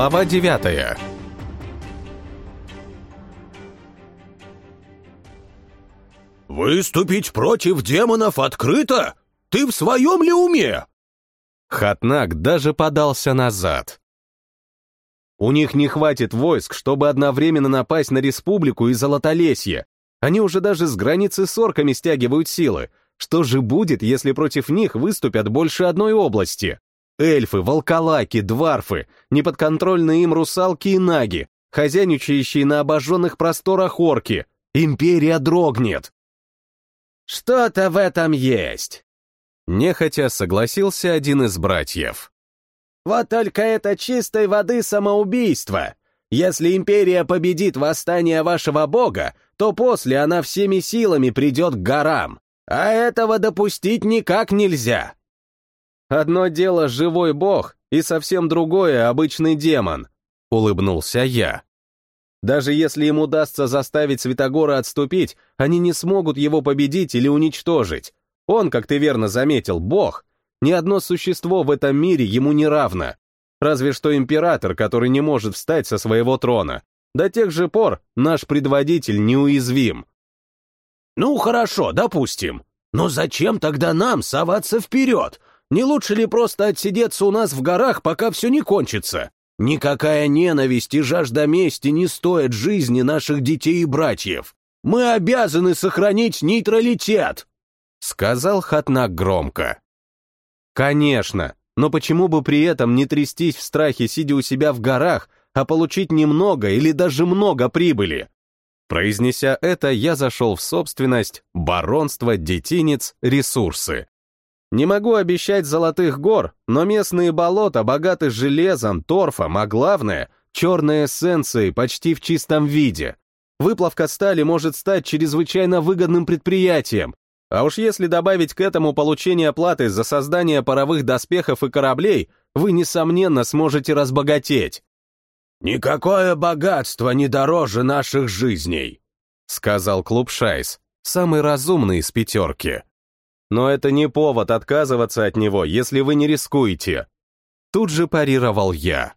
Глава девятая. «Выступить против демонов открыто? Ты в своем ли уме?» Хатнак даже подался назад. У них не хватит войск, чтобы одновременно напасть на республику и Золотолесье. Они уже даже с границы с орками стягивают силы. Что же будет, если против них выступят больше одной области? Эльфы, волколаки, дварфы, неподконтрольные им русалки и наги, хозяйничающие на обожженных просторах орки. Империя дрогнет. «Что-то в этом есть», — нехотя согласился один из братьев. «Вот только это чистой воды самоубийство. Если империя победит восстание вашего бога, то после она всеми силами придет к горам, а этого допустить никак нельзя». «Одно дело живой бог, и совсем другое обычный демон», — улыбнулся я. Даже если им удастся заставить Святогора отступить, они не смогут его победить или уничтожить. Он, как ты верно заметил, бог. Ни одно существо в этом мире ему не равно. Разве что император, который не может встать со своего трона. До тех же пор наш предводитель неуязвим. Ну хорошо, допустим. Но зачем тогда нам соваться вперед? Не лучше ли просто отсидеться у нас в горах, пока все не кончится? Никакая ненависть и жажда мести не стоят жизни наших детей и братьев. Мы обязаны сохранить нейтралитет!» Сказал Хатнак громко. «Конечно, но почему бы при этом не трястись в страхе, сидя у себя в горах, а получить немного или даже много прибыли?» Произнеся это, я зашел в собственность, баронство, детинец, ресурсы. Не могу обещать золотых гор, но местные болота богаты железом, торфом, а главное — черной эссенцией почти в чистом виде. Выплавка стали может стать чрезвычайно выгодным предприятием, а уж если добавить к этому получение платы за создание паровых доспехов и кораблей, вы, несомненно, сможете разбогатеть. «Никакое богатство не дороже наших жизней», — сказал Клуб Шайс, самый разумный из пятерки. Но это не повод отказываться от него, если вы не рискуете. Тут же парировал я.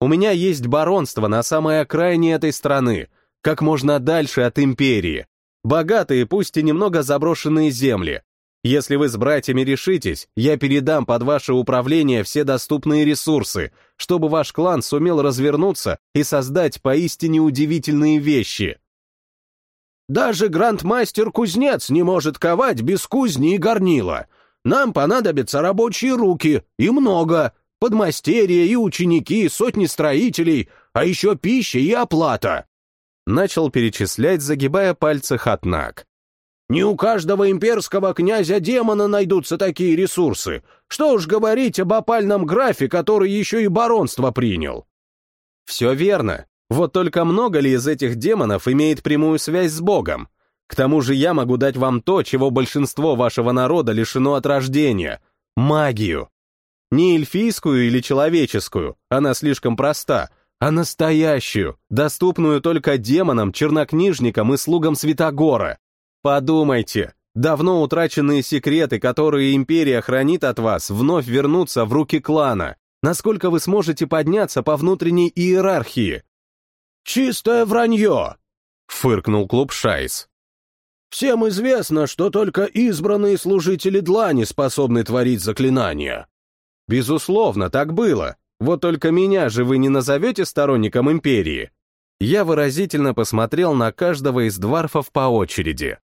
У меня есть баронство на самой окраине этой страны, как можно дальше от империи. Богатые, пусть и немного заброшенные земли. Если вы с братьями решитесь, я передам под ваше управление все доступные ресурсы, чтобы ваш клан сумел развернуться и создать поистине удивительные вещи. Даже грандмастер-кузнец не может ковать без кузни и горнила. Нам понадобятся рабочие руки, и много, подмастерья и ученики, сотни строителей, а еще пища и оплата. Начал перечислять, загибая пальцы Хатнак. Не у каждого имперского князя-демона найдутся такие ресурсы. Что уж говорить об опальном графе, который еще и баронство принял. Все верно. Вот только много ли из этих демонов имеет прямую связь с Богом? К тому же я могу дать вам то, чего большинство вашего народа лишено от рождения — магию. Не эльфийскую или человеческую, она слишком проста, а настоящую, доступную только демонам, чернокнижникам и слугам Святогора. Подумайте, давно утраченные секреты, которые Империя хранит от вас, вновь вернутся в руки клана. Насколько вы сможете подняться по внутренней иерархии? «Чистое вранье!» — фыркнул клуб Шайс. «Всем известно, что только избранные служители Длани способны творить заклинания». «Безусловно, так было. Вот только меня же вы не назовете сторонником Империи». Я выразительно посмотрел на каждого из дварфов по очереди.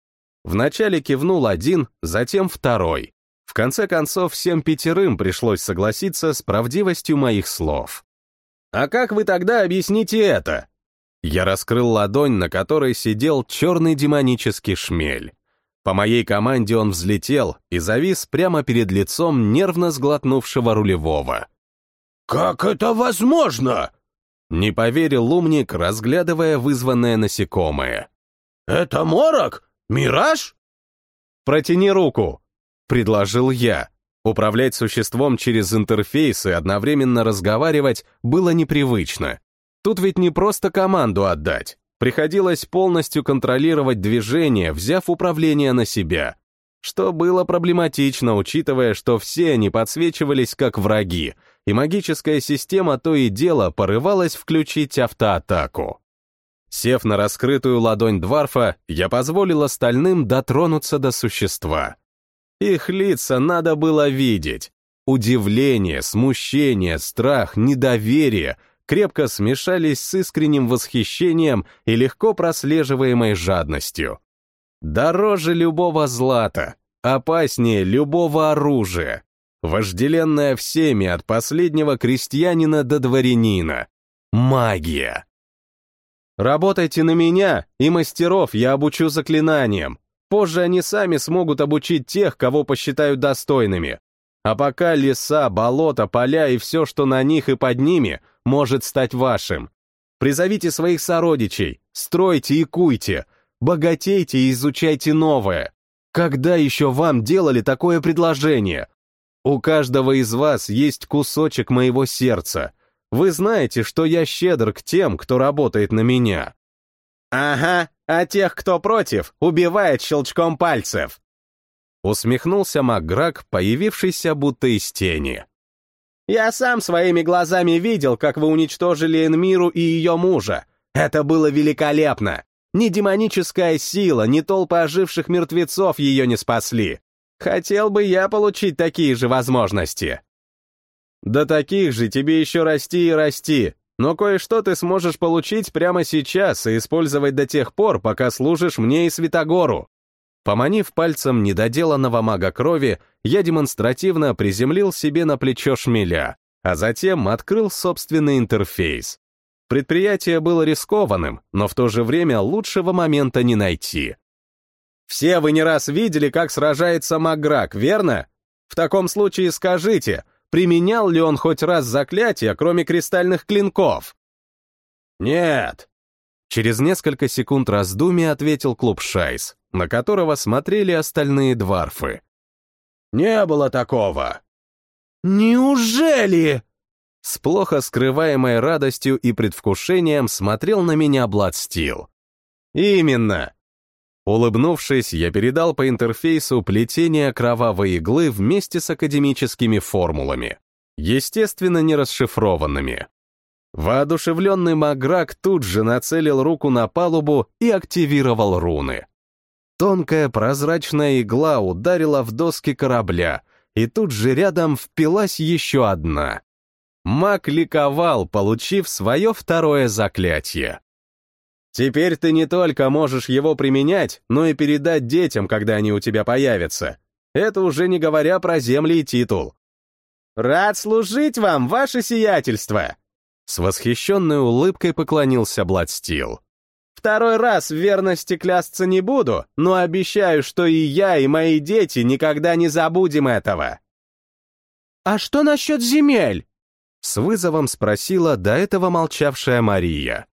Вначале кивнул один, затем второй. В конце концов, всем пятерым пришлось согласиться с правдивостью моих слов. «А как вы тогда объясните это?» Я раскрыл ладонь, на которой сидел черный демонический шмель. По моей команде он взлетел и завис прямо перед лицом нервно сглотнувшего рулевого. «Как это возможно?» Не поверил умник, разглядывая вызванное насекомое. «Это морок? Мираж?» «Протяни руку», — предложил я. Управлять существом через интерфейс и одновременно разговаривать было непривычно. Тут ведь не просто команду отдать. Приходилось полностью контролировать движение, взяв управление на себя. что было проблематично, учитывая, что все они подсвечивались как враги, и магическая система то и дело порывалась включить автоатаку. Сев на раскрытую ладонь Дварфа, я позволил остальным дотронуться до существа. Их лица надо было видеть. Удивление, смущение, страх, недоверие крепко смешались с искренним восхищением и легко прослеживаемой жадностью. Дороже любого злата, опаснее любого оружия, вожделенная всеми от последнего крестьянина до дворянина. Магия. Работайте на меня, и мастеров я обучу заклинаниям. Позже они сами смогут обучить тех, кого посчитают достойными. А пока леса, болота, поля и все, что на них и под ними, может стать вашим. Призовите своих сородичей, стройте и куйте, богатейте и изучайте новое. Когда еще вам делали такое предложение? У каждого из вас есть кусочек моего сердца. Вы знаете, что я щедр к тем, кто работает на меня. Ага, а тех, кто против, убивает щелчком пальцев. Усмехнулся Макграк, появившийся будто из тени. Я сам своими глазами видел, как вы уничтожили Энмиру и ее мужа. Это было великолепно. Ни демоническая сила, ни толпы оживших мертвецов ее не спасли. Хотел бы я получить такие же возможности. До таких же тебе еще расти и расти, но кое-что ты сможешь получить прямо сейчас и использовать до тех пор, пока служишь мне и Святогору. Поманив пальцем недоделанного мага крови, я демонстративно приземлил себе на плечо шмеля, а затем открыл собственный интерфейс. Предприятие было рискованным, но в то же время лучшего момента не найти. Все вы не раз видели, как сражается Маграк, верно? В таком случае скажите, применял ли он хоть раз заклятие, кроме кристальных клинков? Нет. Через несколько секунд раздумий ответил клуб Шайс, на которого смотрели остальные дварфы. Не было такого. Неужели? С плохо скрываемой радостью и предвкушением смотрел на меня Бладстил. «Именно!» Улыбнувшись, я передал по интерфейсу плетение кровавой иглы вместе с академическими формулами, естественно, не расшифрованными. Воодушевленный Маграк тут же нацелил руку на палубу и активировал руны. Тонкая прозрачная игла ударила в доски корабля, и тут же рядом впилась еще одна. Маг ликовал, получив свое второе заклятие. Теперь ты не только можешь его применять, но и передать детям, когда они у тебя появятся. Это уже не говоря про земли и титул. «Рад служить вам, ваше сиятельство!» С восхищенной улыбкой поклонился Бладстил. «Второй раз в верности клясться не буду, но обещаю, что и я, и мои дети никогда не забудем этого». «А что насчет земель?» С вызовом спросила до этого молчавшая Мария.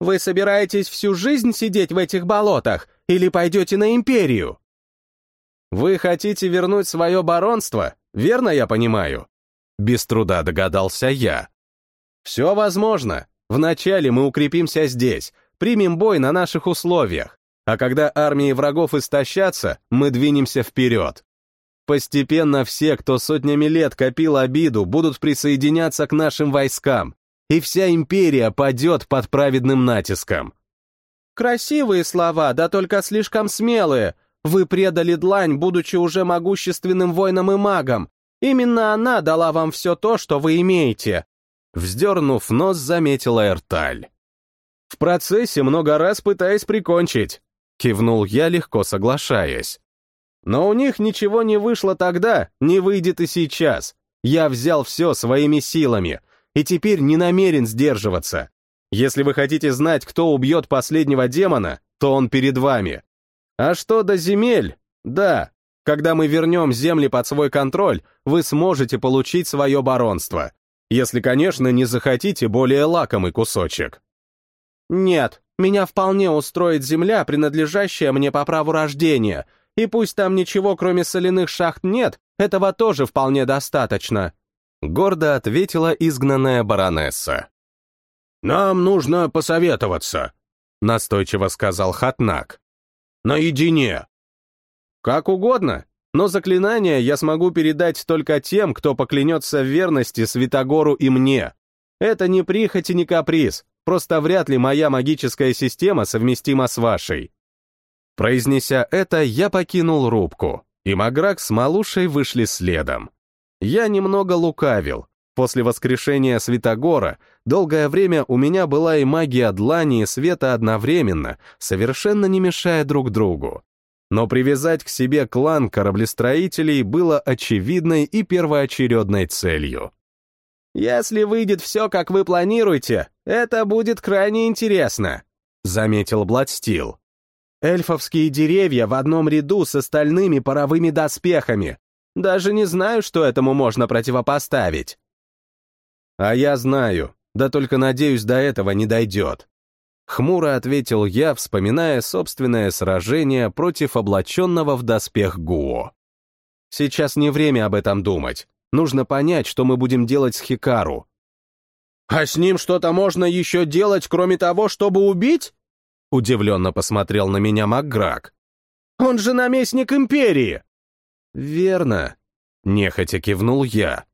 «Вы собираетесь всю жизнь сидеть в этих болотах или пойдете на империю?» «Вы хотите вернуть свое баронство, верно я понимаю?» Без труда догадался я. «Все возможно. Вначале мы укрепимся здесь, примем бой на наших условиях, а когда армии врагов истощатся, мы двинемся вперед. Постепенно все, кто сотнями лет копил обиду, будут присоединяться к нашим войскам, и вся империя падет под праведным натиском. Красивые слова, да только слишком смелые. Вы предали длань, будучи уже могущественным воином и магом. Именно она дала вам все то, что вы имеете. Вздернув нос, заметила Эрталь. В процессе много раз пытаясь прикончить. Кивнул я, легко соглашаясь. Но у них ничего не вышло тогда, не выйдет и сейчас. Я взял все своими силами, и теперь не намерен сдерживаться. Если вы хотите знать, кто убьет последнего демона, то он перед вами. А что до земель? Да, когда мы вернем земли под свой контроль, вы сможете получить свое баронство. Если, конечно, не захотите более лакомый кусочек. Нет, меня вполне устроит земля, принадлежащая мне по праву рождения — и пусть там ничего, кроме соляных шахт, нет, этого тоже вполне достаточно», — гордо ответила изгнанная баронесса. «Нам нужно посоветоваться», — настойчиво сказал Хатнак. «Наедине». Как угодно, но заклинание я смогу передать только тем, кто поклянется в верности Святогору и мне. Это не прихоть и не каприз, просто вряд ли моя магическая система совместима с вашей. Произнеся это, я покинул рубку, и Маграк с Малушей вышли следом. Я немного лукавил. После воскрешения Святогора долгое время у меня была и магия длани и света одновременно, совершенно не мешая друг другу. Но привязать к себе клан кораблестроителей было очевидной и первоочередной целью. «Если выйдет все, как вы планируете, это будет крайне интересно», — заметил Бладстил. Эльфовские деревья в одном ряду с остальными паровыми доспехами. Даже не знаю, что этому можно противопоставить. А я знаю, да только надеюсь, до этого не дойдет. Хмуро ответил я, вспоминая собственное сражение против облаченного в доспех Гуо. Сейчас не время об этом думать. Нужно понять, что мы будем делать с Хикару. «А с ним что-то можно еще делать, кроме того, чтобы убить?» Удивленно посмотрел на меня Макграк. «Он же наместник империи!» «Верно», — нехотя кивнул я.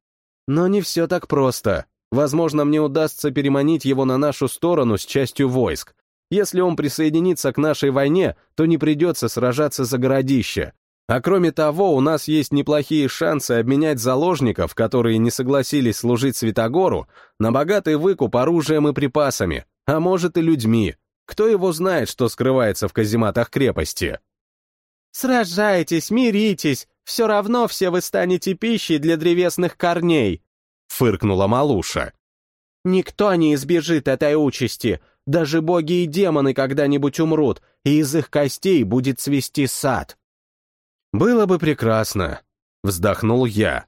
«Но не все так просто. Возможно, мне удастся переманить его на нашу сторону с частью войск. Если он присоединится к нашей войне, то не придется сражаться за городище. А кроме того, у нас есть неплохие шансы обменять заложников, которые не согласились служить Святогору, на богатый выкуп оружием и припасами, а может и людьми. Кто его знает, что скрывается в казематах крепости? «Сражайтесь, миритесь, все равно все вы станете пищей для древесных корней», — фыркнула Малуша. «Никто не избежит этой участи, даже боги и демоны когда-нибудь умрут, и из их костей будет свести сад». «Было бы прекрасно», — вздохнул я.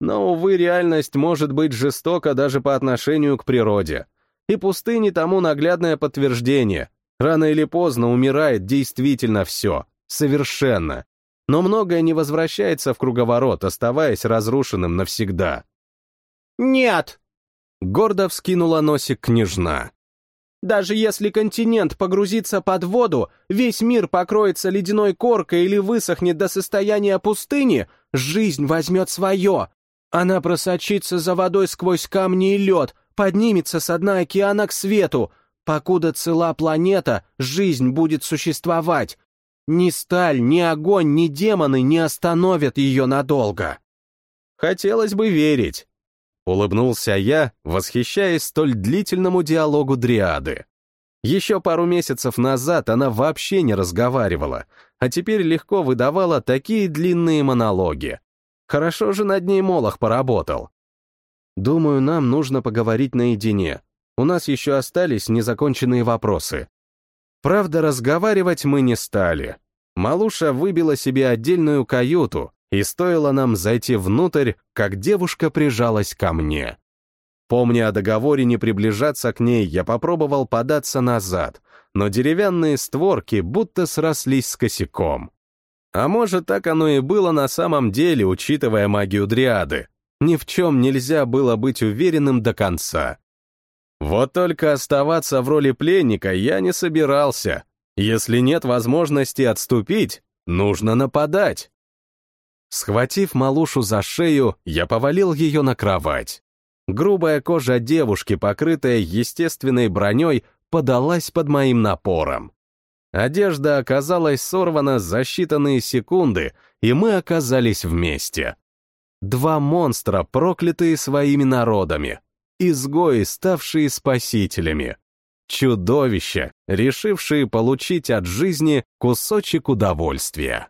«Но, увы, реальность может быть жестока даже по отношению к природе. И пустыни тому наглядное подтверждение. Рано или поздно умирает действительно все. Совершенно. Но многое не возвращается в круговорот, оставаясь разрушенным навсегда. «Нет!» Гордо вскинула носик княжна. «Даже если континент погрузится под воду, весь мир покроется ледяной коркой или высохнет до состояния пустыни, жизнь возьмет свое. Она просочится за водой сквозь камни и лед, поднимется с дна океана к свету. Покуда цела планета, жизнь будет существовать. Ни сталь, ни огонь, ни демоны не остановят ее надолго. Хотелось бы верить. Улыбнулся я, восхищаясь столь длительному диалогу Дриады. Еще пару месяцев назад она вообще не разговаривала, а теперь легко выдавала такие длинные монологи. Хорошо же над ней Молох поработал. Думаю, нам нужно поговорить наедине. У нас еще остались незаконченные вопросы. Правда, разговаривать мы не стали. Малуша выбила себе отдельную каюту, и стоило нам зайти внутрь, как девушка прижалась ко мне. Помня о договоре не приближаться к ней, я попробовал податься назад, но деревянные створки будто срослись с косяком. А может, так оно и было на самом деле, учитывая магию Дриады. Ни в чем нельзя было быть уверенным до конца. Вот только оставаться в роли пленника я не собирался. Если нет возможности отступить, нужно нападать. Схватив малушу за шею, я повалил ее на кровать. Грубая кожа девушки, покрытая естественной броней, подалась под моим напором. Одежда оказалась сорвана за считанные секунды, и мы оказались вместе. Два монстра, проклятые своими народами. Изгои, ставшие спасителями. Чудовища, решившие получить от жизни кусочек удовольствия.